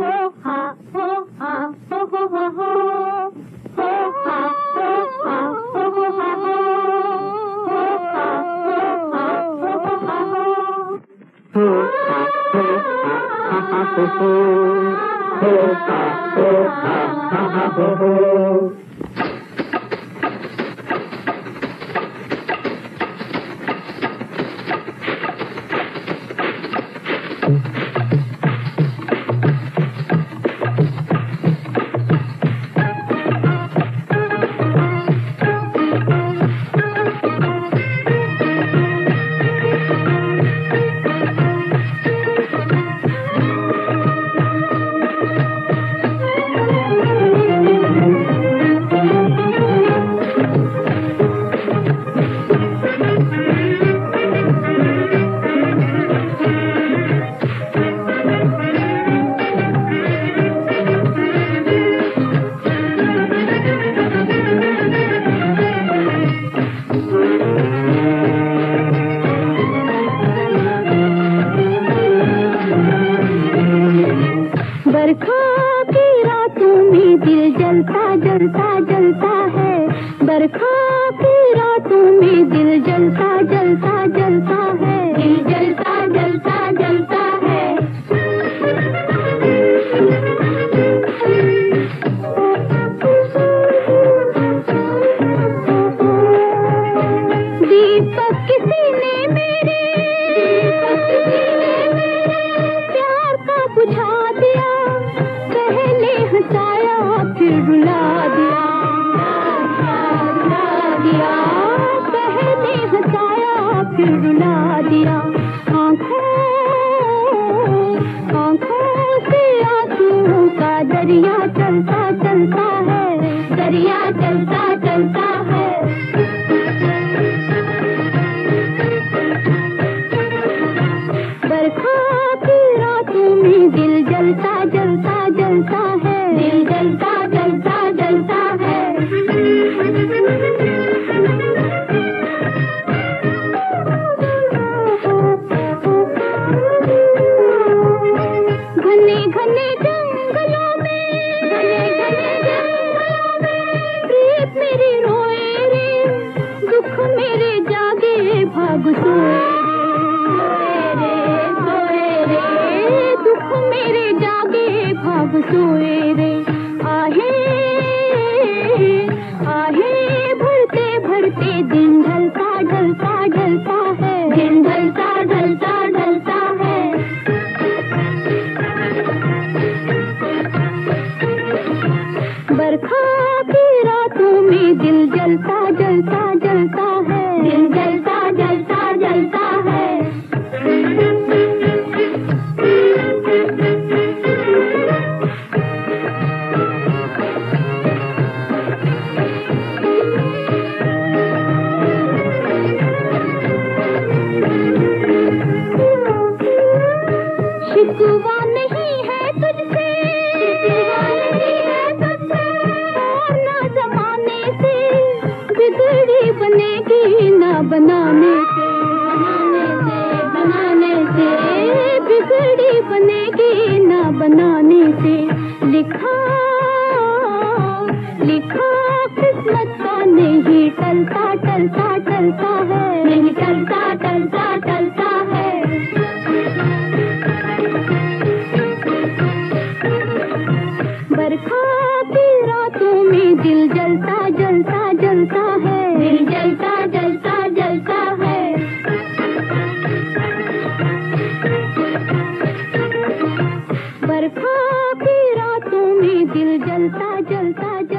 Oh, बरखा की रातों में दिल जलता जलता जलता है। बरखा की रातों में दिल जलता जलता जलता है। दिल जलता जलता जलता है। दीपक किसी ने मेरे रुला दिया। आँखों आँखों से आंसुओं का है। दरिया चलता चलता है। बरखा की रातों में दिल जलता जलता घने घने जंगलों में, घने घने जंगलों में, प्रीत रोए रे, दुख मेरे जागे भाग सोए रे सोए रे, दुख मेरे जागे भाग सोए रे। आहे आहे, भरते भरते दिन ढलता ढलता ढलता है। दिन ढलता ढलता बरखा की रातों में दिल जलता जलता जलता। बिगड़ी बनेगी ना बनाने से। बनाने से बनाने से। बिगड़ी बनेगी ना बनाने से। लिखा लिखा किस्मत का नहीं टलता टलता टलता है। नहीं टलता टलता जलता जलता जलता है। बरखा की रातों में दिल जलता जलता जलता